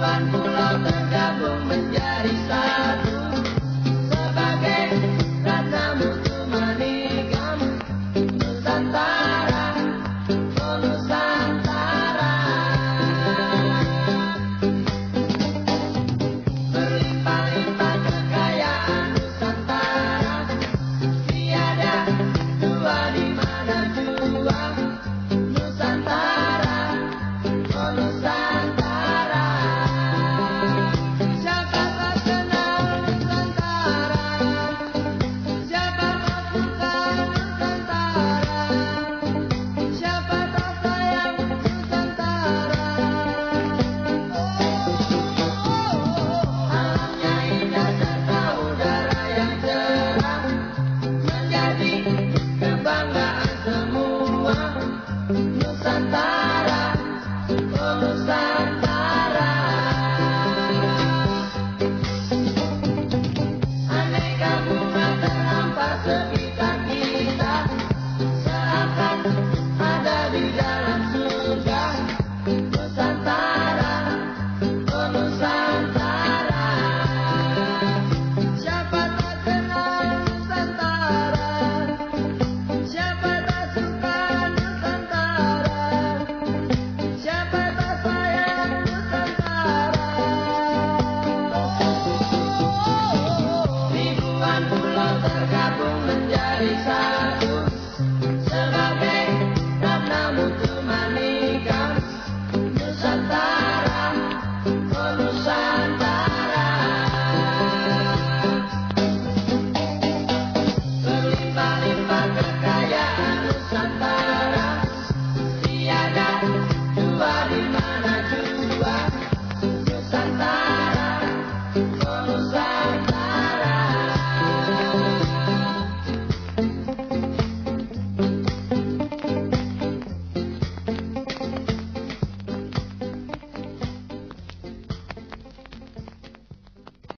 Kapan pulau tergabung menjadi satu